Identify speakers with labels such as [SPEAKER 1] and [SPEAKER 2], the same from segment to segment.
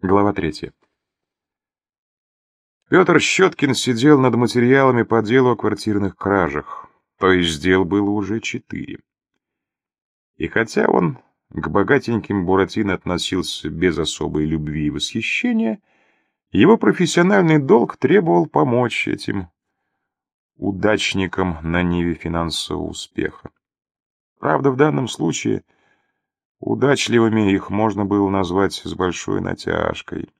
[SPEAKER 1] Глава третья. Петр Щеткин сидел над материалами по делу о квартирных кражах, то есть дел было уже четыре. И хотя он к богатеньким Буратино относился без особой любви и восхищения, его профессиональный долг требовал помочь этим удачникам на ниве финансового успеха. Правда, в данном случае – Удачливыми их можно было назвать с большой натяжкой.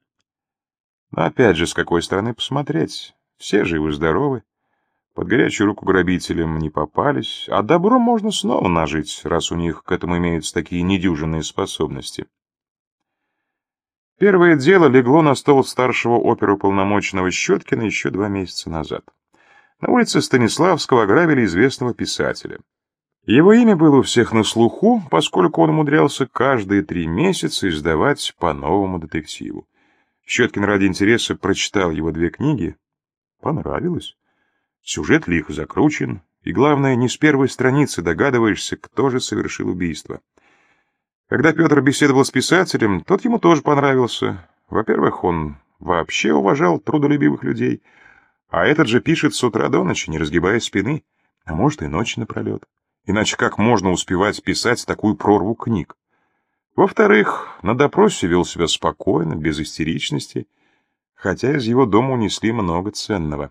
[SPEAKER 1] Но опять же, с какой стороны посмотреть? Все живы-здоровы. Под горячую руку грабителям не попались, а добро можно снова нажить, раз у них к этому имеются такие недюжинные способности. Первое дело легло на стол старшего оперуполномоченного Щеткина еще два месяца назад. На улице Станиславского ограбили известного писателя. Его имя было у всех на слуху, поскольку он умудрялся каждые три месяца издавать по новому детективу. Щеткин ради интереса прочитал его две книги. Понравилось. Сюжет лихо закручен, и, главное, не с первой страницы догадываешься, кто же совершил убийство. Когда Петр беседовал с писателем, тот ему тоже понравился. Во-первых, он вообще уважал трудолюбивых людей, а этот же пишет с утра до ночи, не разгибая спины, а может и ночь напролет. Иначе как можно успевать писать такую прорву книг? Во-вторых, на допросе вел себя спокойно, без истеричности, хотя из его дома унесли много ценного.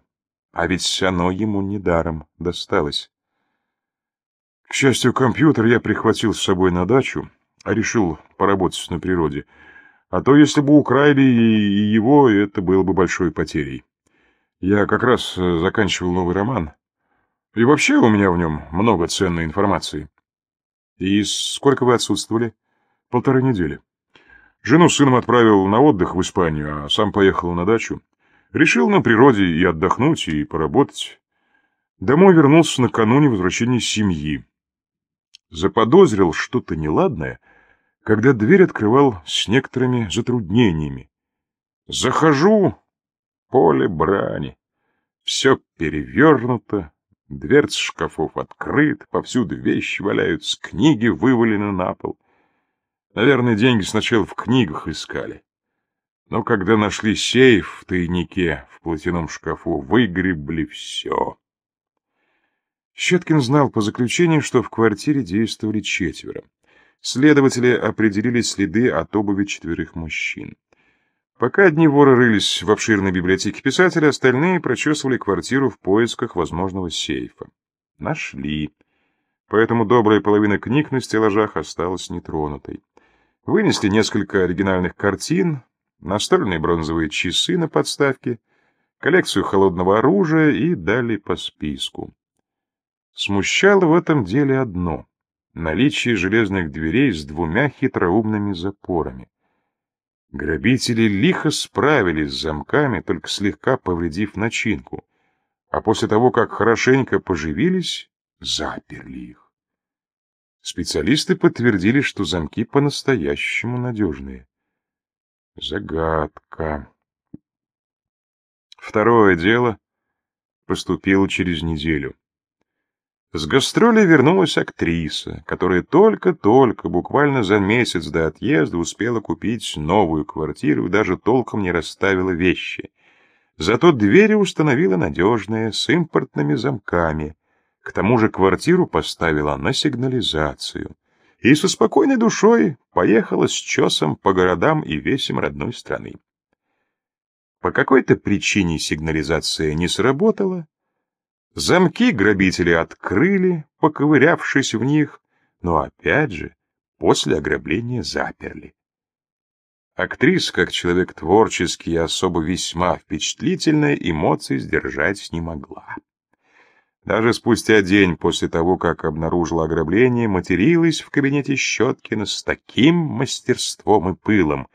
[SPEAKER 1] А ведь оно ему недаром досталось. К счастью, компьютер я прихватил с собой на дачу, а решил поработать на природе. А то, если бы украли и его, это было бы большой потерей. Я как раз э, заканчивал новый роман — и вообще у меня в нем много ценной информации. И сколько вы отсутствовали? Полторы недели. Жену с сыном отправил на отдых в Испанию, а сам поехал на дачу. Решил на природе и отдохнуть, и поработать. Домой вернулся накануне возвращения семьи. Заподозрил что-то неладное, когда дверь открывал с некоторыми затруднениями. Захожу, поле брани. Все перевернуто, Дверцы шкафов открыт, повсюду вещи валяются, книги вывалены на пол. Наверное, деньги сначала в книгах искали. Но когда нашли сейф в тайнике в платяном шкафу, выгребли все. Щеткин знал по заключению, что в квартире действовали четверо. Следователи определили следы от обуви четверых мужчин. Пока одни воры рылись в обширной библиотеке писателя, остальные прочесывали квартиру в поисках возможного сейфа. Нашли. Поэтому добрая половина книг на стеллажах осталась нетронутой. Вынесли несколько оригинальных картин, настольные бронзовые часы на подставке, коллекцию холодного оружия и дали по списку. Смущало в этом деле одно — наличие железных дверей с двумя хитроумными запорами. Грабители лихо справились с замками, только слегка повредив начинку, а после того, как хорошенько поживились, заперли их. Специалисты подтвердили, что замки по-настоящему надежные. Загадка. Второе дело поступило через неделю. С гастроли вернулась актриса, которая только-только, буквально за месяц до отъезда, успела купить новую квартиру и даже толком не расставила вещи. Зато двери установила надежные, с импортными замками. К тому же квартиру поставила на сигнализацию. И со спокойной душой поехала с чесом по городам и весям родной страны. По какой-то причине сигнализация не сработала, Замки грабители открыли, поковырявшись в них, но опять же после ограбления заперли. Актриса, как человек творческий и особо весьма впечатлительная, эмоций сдержать не могла. Даже спустя день после того, как обнаружила ограбление, материлась в кабинете Щеткина с таким мастерством и пылом,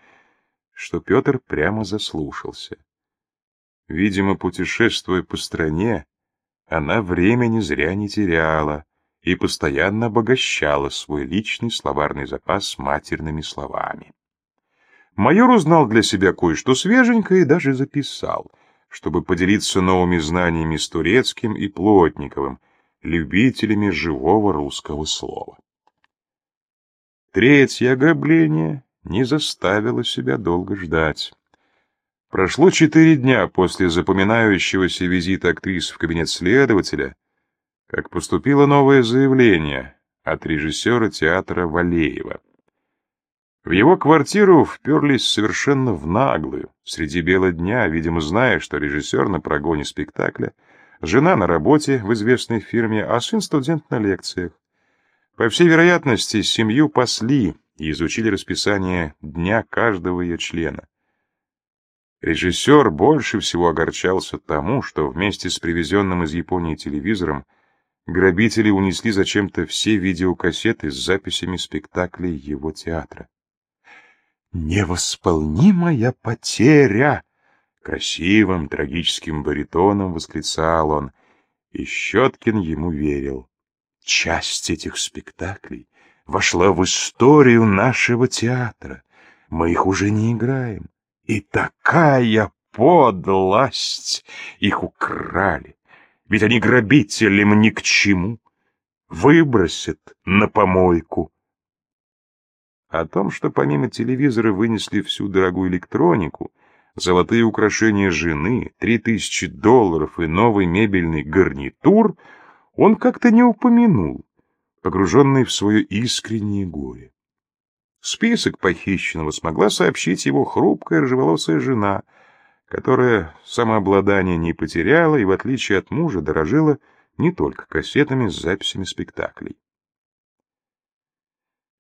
[SPEAKER 1] что Петр прямо заслушался. Видимо, путешествуя по стране, она времени зря не теряла и постоянно обогащала свой личный словарный запас матерными словами. Майор узнал для себя кое-что свеженькое и даже записал, чтобы поделиться новыми знаниями с Турецким и Плотниковым, любителями живого русского слова. Третье ограбление не заставила себя долго ждать. Прошло четыре дня после запоминающегося визита актрис в кабинет следователя, как поступило новое заявление от режиссера театра Валеева. В его квартиру вперлись совершенно в наглую, среди бела дня, видимо, зная, что режиссер на прогоне спектакля, жена на работе в известной фирме, а сын студент на лекциях. По всей вероятности, семью пасли и изучили расписание дня каждого ее члена. Режиссер больше всего огорчался тому, что вместе с привезенным из Японии телевизором грабители унесли зачем-то все видеокассеты с записями спектаклей его театра. «Невосполнимая потеря!» Красивым, трагическим баритоном восклицал он, и Щеткин ему верил. Часть этих спектаклей вошла в историю нашего театра. Мы их уже не играем. И такая подлость! Их украли. Ведь они грабителям ни к чему. Выбросят на помойку. О том, что помимо телевизора вынесли всю дорогую электронику, золотые украшения жены, три тысячи долларов и новый мебельный гарнитур, он как-то не упомянул, погруженный в свое искреннее горе. Список похищенного смогла сообщить его хрупкая рыжеволосая жена, которая самообладание не потеряла и, в отличие от мужа, дорожила не только кассетами с записями спектаклей.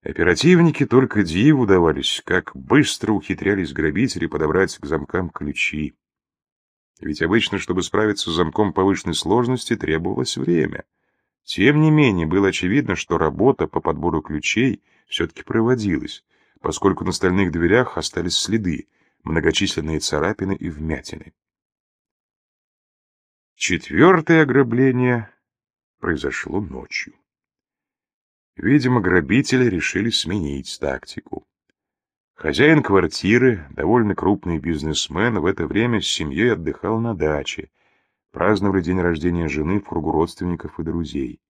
[SPEAKER 1] Оперативники только диву давались, как быстро ухитрялись грабители подобрать к замкам ключи. Ведь обычно, чтобы справиться с замком повышенной сложности, требовалось время. Тем не менее, было очевидно, что работа по подбору ключей все-таки проводилась, поскольку на стальных дверях остались следы, многочисленные царапины и вмятины. Четвертое ограбление произошло ночью. Видимо, грабители решили сменить тактику. Хозяин квартиры, довольно крупный бизнесмен, в это время с семьей отдыхал на даче, праздновали день рождения жены в кругу родственников и друзей.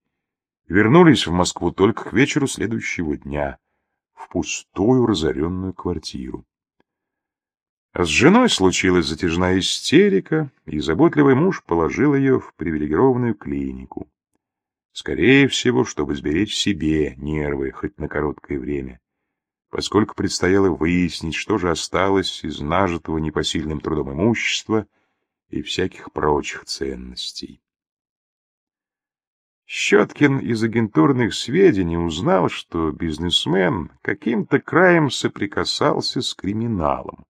[SPEAKER 1] Вернулись в Москву только к вечеру следующего дня, в пустую разоренную квартиру. А с женой случилась затяжная истерика, и заботливый муж положил ее в привилегированную клинику. Скорее всего, чтобы сберечь себе нервы хоть на короткое время, поскольку предстояло выяснить, что же осталось из нажитого непосильным трудом имущества и всяких прочих ценностей. Щеткин из агентурных сведений узнал, что бизнесмен каким-то краем соприкасался с криминалом.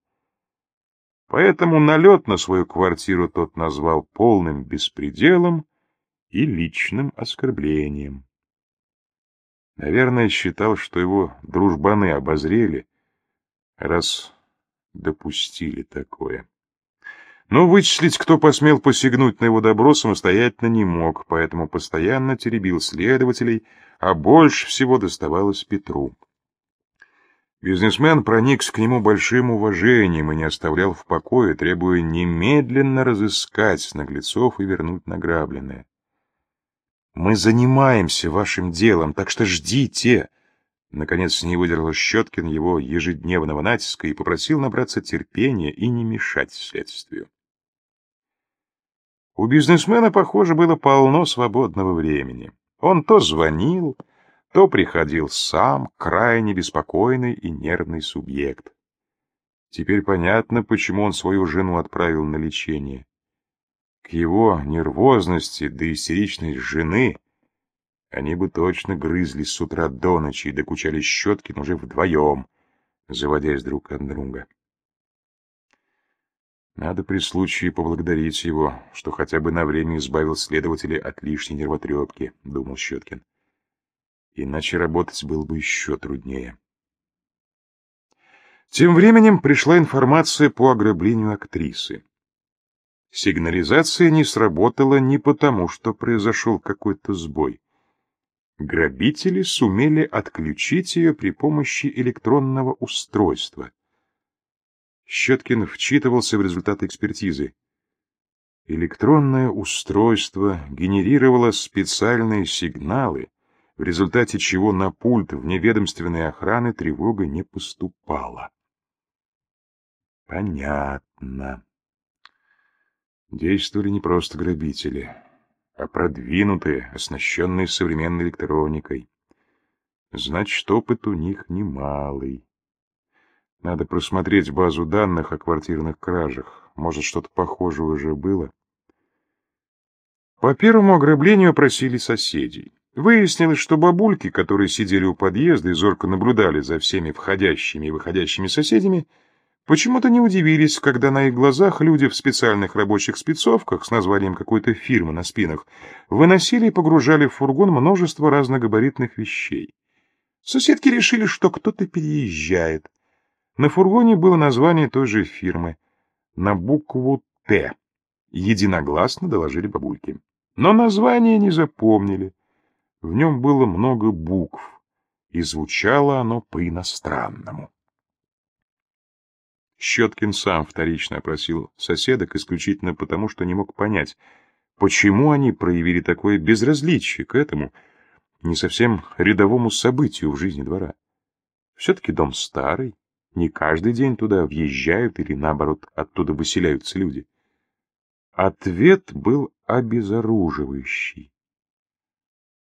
[SPEAKER 1] Поэтому налет на свою квартиру тот назвал полным беспределом и личным оскорблением. Наверное, считал, что его дружбаны обозрели, раз допустили такое. Но вычислить, кто посмел посягнуть на его добро, самостоятельно не мог, поэтому постоянно теребил следователей, а больше всего доставалось Петру. Бизнесмен проникся к нему большим уважением и не оставлял в покое, требуя немедленно разыскать наглецов и вернуть награбленное. Мы занимаемся вашим делом, так что ждите!» Наконец не выдержал Щеткин его ежедневного натиска и попросил набраться терпения и не мешать следствию. У бизнесмена, похоже, было полно свободного времени. Он то звонил, то приходил сам, крайне беспокойный и нервный субъект. Теперь понятно, почему он свою жену отправил на лечение. К его нервозности да истеричной жены они бы точно грызлись с утра до ночи и докучали Щеткин уже вдвоем, заводясь друг от друга. Надо при случае поблагодарить его, что хотя бы на время избавил следователя от лишней нервотрепки, — думал Щеткин. Иначе работать было бы еще труднее. Тем временем пришла информация по ограблению актрисы. Сигнализация не сработала не потому, что произошел какой-то сбой. Грабители сумели отключить ее при помощи электронного устройства. Щеткин вчитывался в результаты экспертизы. Электронное устройство генерировало специальные сигналы, в результате чего на пульт вневедомственной охраны тревога не поступала. Понятно. Действовали не просто грабители, а продвинутые, оснащенные современной электроникой. Значит, опыт у них немалый. Надо просмотреть базу данных о квартирных кражах. Может, что-то похожее уже было. По первому ограблению опросили соседей. Выяснилось, что бабульки, которые сидели у подъезда и зорко наблюдали за всеми входящими и выходящими соседями, почему-то не удивились, когда на их глазах люди в специальных рабочих спецовках с названием какой-то фирмы на спинах выносили и погружали в фургон множество разногабаритных вещей. Соседки решили, что кто-то переезжает. На фургоне было название той же фирмы. На букву «Т». Единогласно доложили бабульки. Но название не запомнили. В нем было много букв, и звучало оно по-иностранному. Щеткин сам вторично опросил соседок исключительно потому, что не мог понять, почему они проявили такое безразличие к этому, не совсем рядовому событию в жизни двора. Все-таки дом старый, не каждый день туда въезжают или, наоборот, оттуда выселяются люди. Ответ был обезоруживающий.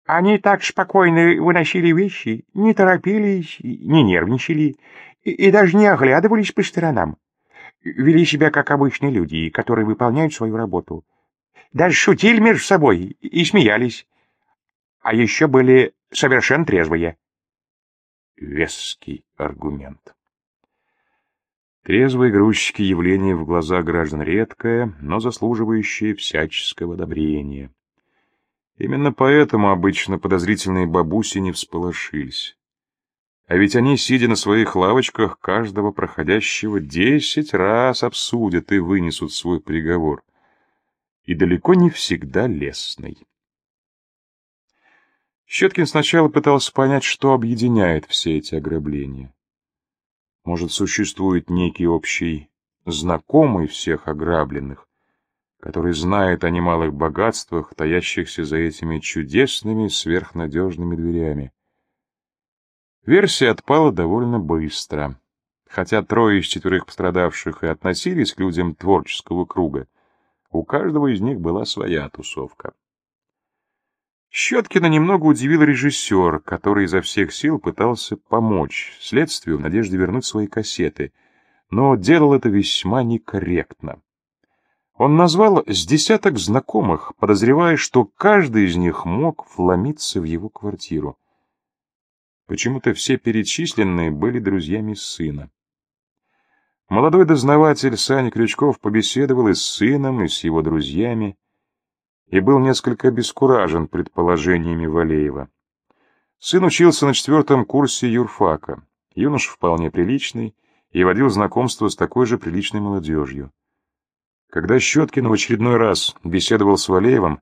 [SPEAKER 2] Они так спокойно выносили вещи, не торопились, не нервничали и, и даже не оглядывались по сторонам. Вели себя как обычные люди, которые выполняют свою работу. Даже шутили между собой и смеялись а еще были совершенно трезвые.
[SPEAKER 1] Веский аргумент. Трезвые грузчики — явление в глазах граждан редкое, но заслуживающее всяческого одобрения. Именно поэтому обычно подозрительные бабуси не всполошились. А ведь они, сидя на своих лавочках, каждого проходящего десять раз обсудят и вынесут свой приговор. И далеко не всегда лестный. Щеткин сначала пытался понять, что объединяет все эти ограбления. Может, существует некий общий знакомый всех ограбленных, который знает о немалых богатствах, таящихся за этими чудесными сверхнадежными дверями. Версия отпала довольно быстро. Хотя трое из четверых пострадавших и относились к людям творческого круга, у каждого из них была своя тусовка. Щеткина немного удивил режиссер, который изо всех сил пытался помочь следствию в надежде вернуть свои кассеты, но делал это весьма некорректно. Он назвал с десяток знакомых, подозревая, что каждый из них мог вломиться в его квартиру. Почему-то все перечисленные были друзьями сына. Молодой дознаватель Саня Крючков побеседовал и с сыном, и с его друзьями, и был несколько обескуражен предположениями Валеева. Сын учился на четвертом курсе юрфака, юнош вполне приличный, и водил знакомство с такой же приличной молодежью. Когда Щеткин в очередной раз беседовал с Валеевым,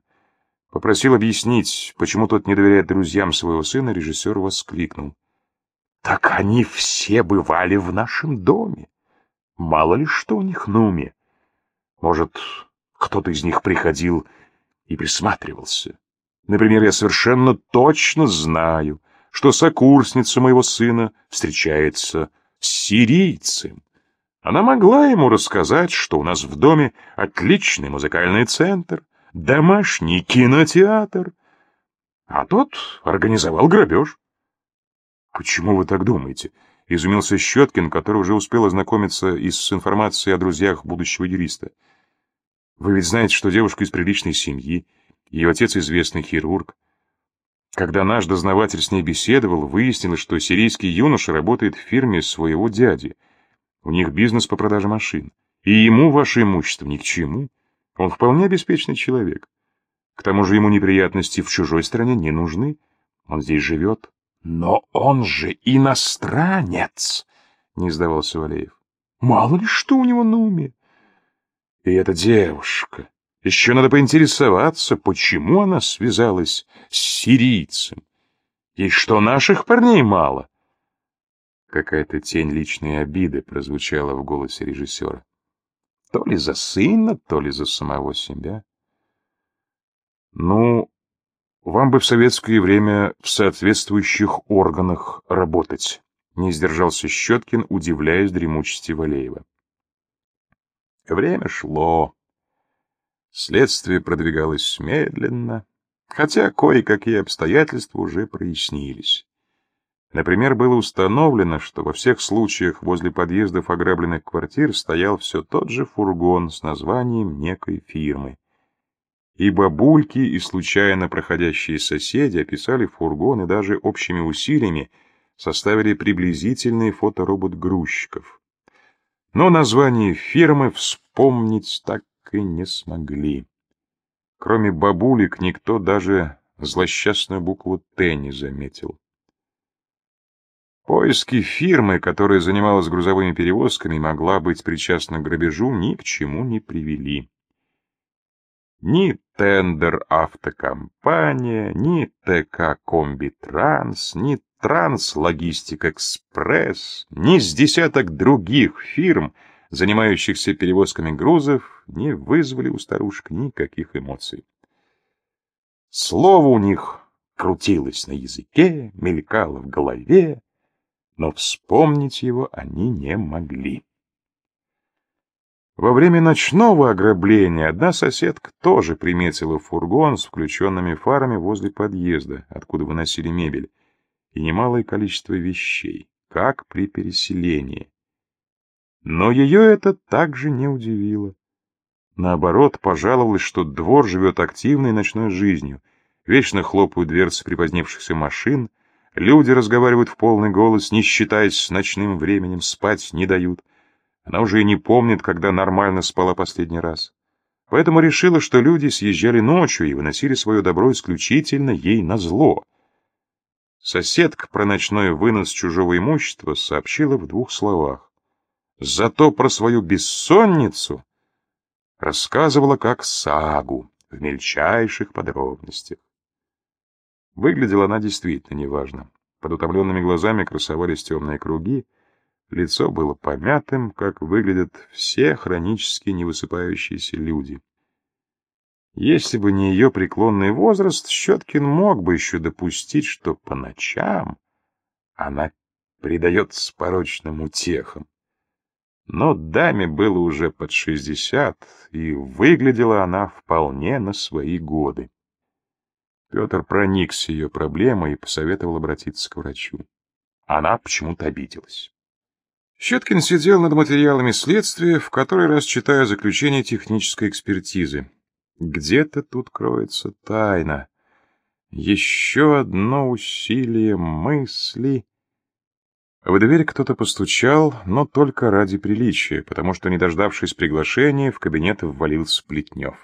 [SPEAKER 1] попросил объяснить, почему тот не доверяет друзьям своего сына, режиссер воскликнул. «Так они все бывали в нашем доме. Мало ли что у них на уме. Может, кто-то из них приходил и присматривался. Например, я совершенно точно знаю, что сокурсница моего сына встречается с сирийцем. Она могла ему рассказать, что у нас в доме отличный музыкальный центр, домашний кинотеатр, а тот организовал грабеж. «Почему вы так думаете?» — изумился Щеткин, который уже успел ознакомиться и с информацией о друзьях будущего юриста. Вы ведь знаете, что девушка из приличной семьи, ее отец известный хирург. Когда наш дознаватель с ней беседовал, выяснилось, что сирийский юноша работает в фирме своего дяди. У них бизнес по продаже машин. И ему ваше имущество ни к чему. Он вполне обеспеченный человек. К тому же ему неприятности в чужой стране не нужны. Он здесь живет. Но он же иностранец, не сдавался Валеев. Мало ли что у него на уме. И эта девушка. Еще надо поинтересоваться, почему она связалась с сирийцем. И что наших парней мало. Какая-то тень личной обиды прозвучала в голосе режиссера. То ли за сына, то ли за самого себя. Ну, Вам бы в советское время в соответствующих органах работать, не сдержался Щеткин, удивляясь дремучести Валеева. Время шло. Следствие продвигалось медленно, хотя кое-какие обстоятельства уже прояснились. Например, было установлено, что во всех случаях возле подъездов ограбленных квартир стоял все тот же фургон с названием некой фирмы. И бабульки, и случайно проходящие соседи описали фургон и даже общими усилиями составили приблизительный фоторобот грузчиков. Но название фирмы вспомнить так и не смогли. Кроме бабулек никто даже злосчастную букву «Т» не заметил. Поиски фирмы, которая занималась грузовыми перевозками, могла быть причастна к грабежу, ни к чему не привели. Ни Тендер Автокомпания, ни ТК Комбитранс, ни Транс Логистик Экспресс, ни с десяток других фирм, занимающихся перевозками грузов, не вызвали у старушек никаких эмоций. Слово у них крутилось на языке, мелькало в голове, но вспомнить его они не могли. Во время ночного ограбления одна соседка тоже приметила фургон с включенными фарами возле подъезда, откуда выносили мебель, и немалое количество вещей, как при переселении. Но ее это также не удивило. Наоборот, пожаловалась, что двор живет активной ночной жизнью, вечно хлопают дверцы припозднившихся машин, люди разговаривают в полный голос, не считаясь с ночным временем, спать не дают. Она уже и не помнит, когда нормально спала последний раз. Поэтому решила, что люди съезжали ночью и выносили свое добро исключительно ей на зло. Соседка про ночной вынос чужого имущества сообщила в двух словах. Зато про свою бессонницу рассказывала как сагу в мельчайших подробностях. Выглядела она действительно неважно. Под утомленными глазами красовались темные круги, Лицо было помятым, как выглядят все хронически невысыпающиеся люди. Если бы не ее преклонный возраст, Щеткин мог бы еще допустить, что по ночам она предается порочным утехам. Но даме было уже под шестьдесят, и выглядела она вполне на свои годы. Петр проникся ее проблемой и посоветовал обратиться к врачу. Она почему-то обиделась. Щеткин сидел над материалами следствия, в который раз читая заключение технической экспертизы. Где-то тут кроется тайна. Еще одно усилие мысли. В дверь кто-то постучал, но только ради приличия, потому что, не дождавшись приглашения, в кабинет ввалился Плетнев.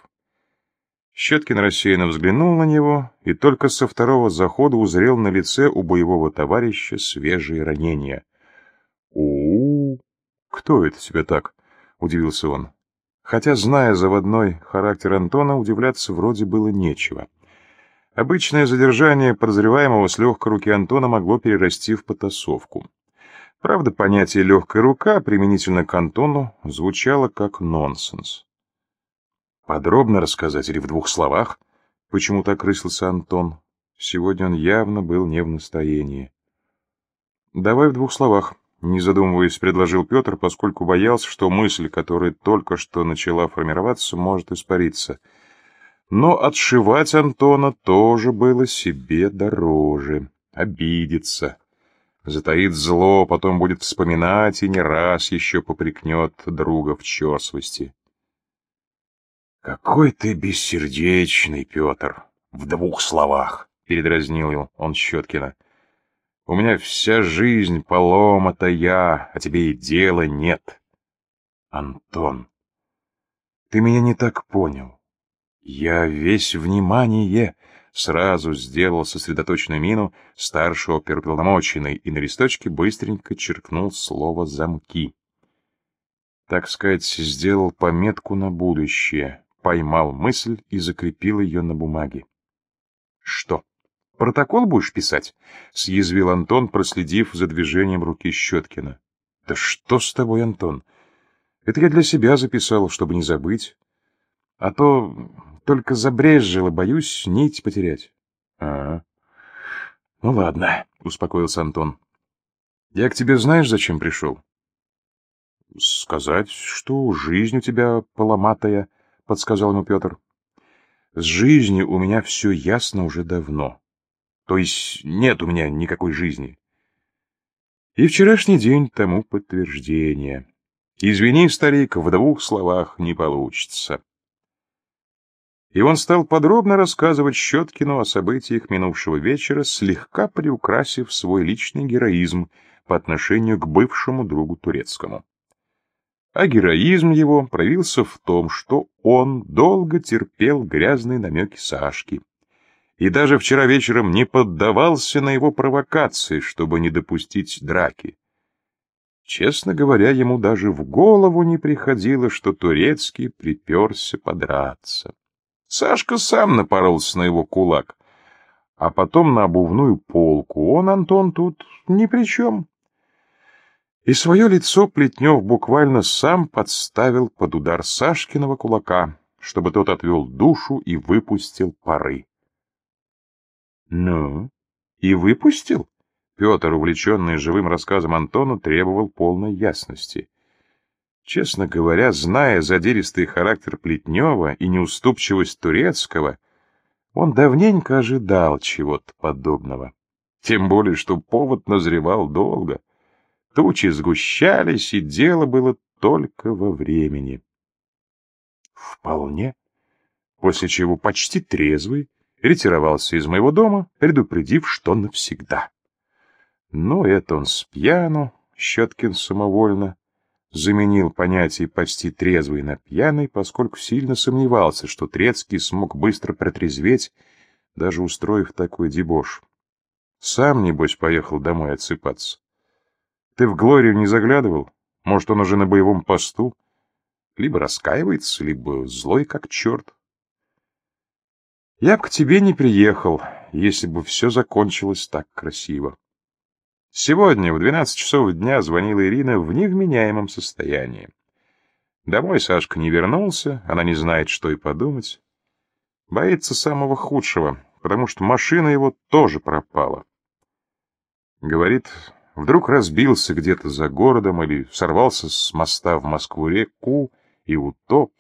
[SPEAKER 1] Щеткин рассеянно взглянул на него и только со второго захода узрел на лице у боевого товарища свежие ранения. У, кто это тебе так?» — удивился он. Хотя, зная заводной характер Антона, удивляться вроде было нечего. Обычное задержание подозреваемого с легкой руки Антона могло перерасти в потасовку. Правда, понятие «легкая рука» применительно к Антону звучало как нонсенс. Подробно рассказать или в двух словах? Почему так рыслился Антон? Сегодня он явно был не в настроении. Давай в двух словах. Не задумываясь, предложил Петр, поскольку боялся, что мысль, которая только что начала формироваться, может испариться. Но отшивать Антона тоже было себе дороже. Обидится. Затаит зло, потом будет вспоминать и не раз еще попрекнет друга в черствости. «Какой ты бессердечный, Петр!» «В двух словах!» — передразнил он Щеткина. У меня вся жизнь поломата я, а тебе и дела нет. Антон, ты меня не так понял. Я весь внимание сразу сделал сосредоточенную мину старшего оперуполномоченный и на листочке быстренько черкнул слово «замки». Так сказать, сделал пометку на будущее, поймал мысль и закрепил ее на бумаге. Что? «Протокол будешь писать?» — съязвил Антон, проследив за движением руки Щеткина. «Да что с тобой, Антон? Это я для себя записал, чтобы не забыть. А то только забрезжило, боюсь нить потерять». А, ну ладно, успокоился Антон. Я к тебе знаешь, зачем пришел? Сказать, что жизнь у тебя поломатая, подсказал ему Петр. С жизнью у меня все ясно уже давно. То есть нет у меня никакой жизни. И вчерашний день тому подтверждение. Извини, старик, в двух словах не получится. И он стал подробно рассказывать Щеткину о событиях минувшего вечера, слегка приукрасив свой личный героизм по отношению к бывшему другу турецкому. А героизм его проявился в том, что он долго терпел грязные намеки Сашки, и даже вчера вечером не поддавался на его провокации, чтобы не допустить драки. Честно говоря, ему даже в голову не приходило, что Турецкий приперся подраться. Сашка сам напоролся на его кулак, а потом на обувную полку. Он, Антон, тут ни при чем. И свое лицо Плетнев буквально сам подставил под удар Сашкиного кулака, чтобы тот отвел душу и выпустил пары. «Ну, и выпустил?» Петр, увлеченный живым рассказом Антона, требовал полной ясности. Честно говоря, зная задиристый характер Плетнева и неуступчивость Турецкого, он давненько ожидал чего-то подобного. Тем более, что повод назревал долго. Тучи сгущались, и дело было только во времени. Вполне. После чего почти трезвый ретировался из моего дома, предупредив, что навсегда. Но это он спьяну, Щеткин самовольно, заменил понятие «почти трезвый» на «пьяный», поскольку сильно сомневался, что Трецкий смог быстро протрезветь, даже устроив такой дебош. Сам, небось, поехал домой отсыпаться. Ты в Глорию не заглядывал? Может, он уже на боевом посту? Либо раскаивается, либо злой как черт. Я б к тебе не приехал, если бы все закончилось так красиво. Сегодня в 12 часов дня звонила Ирина в невменяемом состоянии. Домой Сашка не вернулся, она не знает, что и подумать. Боится самого худшего, потому что машина его тоже пропала. Говорит, вдруг разбился где-то за городом или сорвался с моста в Москву-реку и утоп.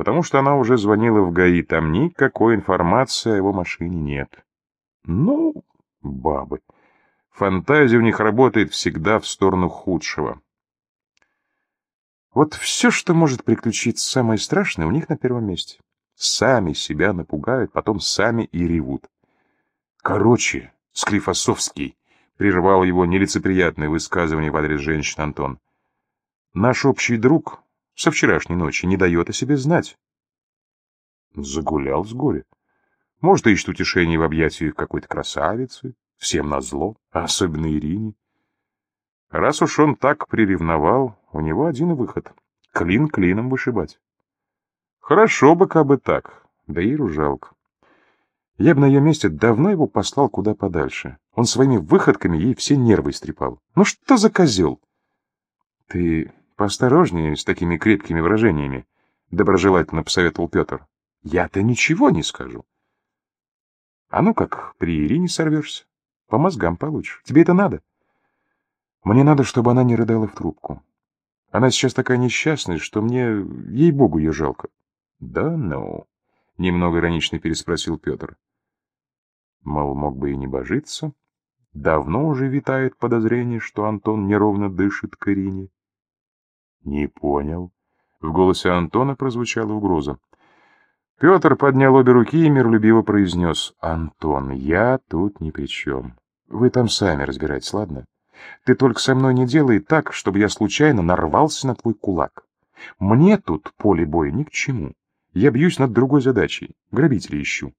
[SPEAKER 1] Потому что она уже звонила в ГАИ, там никакой информации о его машине нет. Ну, бабы. Фантазия у них работает всегда в сторону худшего. Вот все, что может приключиться самое страшное, у них на первом месте. Сами себя напугают, потом сами и ревут. Короче, Склифосовский прервал его нелицеприятное высказывание в адрес женщин Антон. Наш общий друг со вчерашней ночи не дает о себе знать. Загулял с горя. Может, ищет утешение в объятиях какой-то красавицы, всем назло, а особенно Ирине. Раз уж он так приревновал, у него один выход — клин клином вышибать. Хорошо бы, как бы так, да Иру жалко. Я бы на ее месте давно его послал куда подальше. Он своими выходками ей все нервы истрепал. Ну что за козел? Ты поосторожнее с такими крепкими выражениями, — доброжелательно посоветовал Петр. Я-то ничего не скажу. А ну как, при Ирине сорвешься, по мозгам получишь. Тебе это надо? Мне надо, чтобы она не рыдала в трубку. Она сейчас такая несчастная, что мне, ей-богу, ее жалко. Да ну, — немного иронично переспросил Петр. Мол, мог бы и не божиться. Давно уже витает подозрение, что Антон неровно дышит к Ирине. Не понял. В голосе Антона прозвучала угроза. Петр поднял обе руки и миролюбиво произнес. «Антон, я тут ни при чем. Вы там сами разбирайтесь, ладно? Ты только со мной не делай так, чтобы я случайно нарвался на твой кулак. Мне тут поле боя ни к чему. Я бьюсь над другой задачей. Грабителей ищу.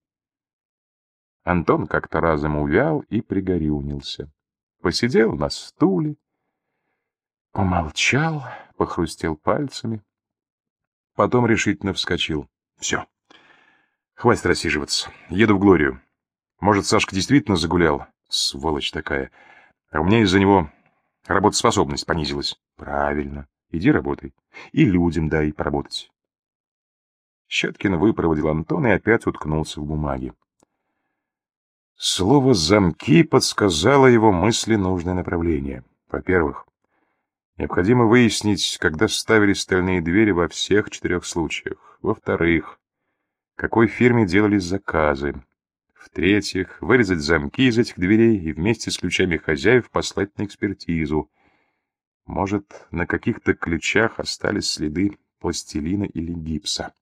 [SPEAKER 1] Антон как-то разом увял и пригорюнился. Посидел на стуле, помолчал, похрустел пальцами. Потом решительно вскочил. Все. Хватит рассиживаться. Еду в Глорию. Может, Сашка действительно загулял? Сволочь такая. А у меня из-за него работоспособность понизилась. Правильно. Иди работай. И людям дай поработать. Щеткин выпроводил Антона и опять уткнулся в бумаги. Слово «замки» подсказало его мысли нужное направление. Во-первых, необходимо выяснить, когда ставили стальные двери во всех четырех случаях. Во-вторых, какой фирме делались заказы. В-третьих, вырезать замки из этих дверей и вместе с ключами хозяев послать на экспертизу. Может, на каких-то ключах остались следы пластилина или гипса.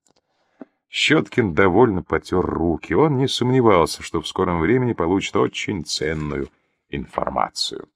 [SPEAKER 1] Щеткин довольно потер руки. Он не сомневался, что в скором времени получит очень ценную информацию.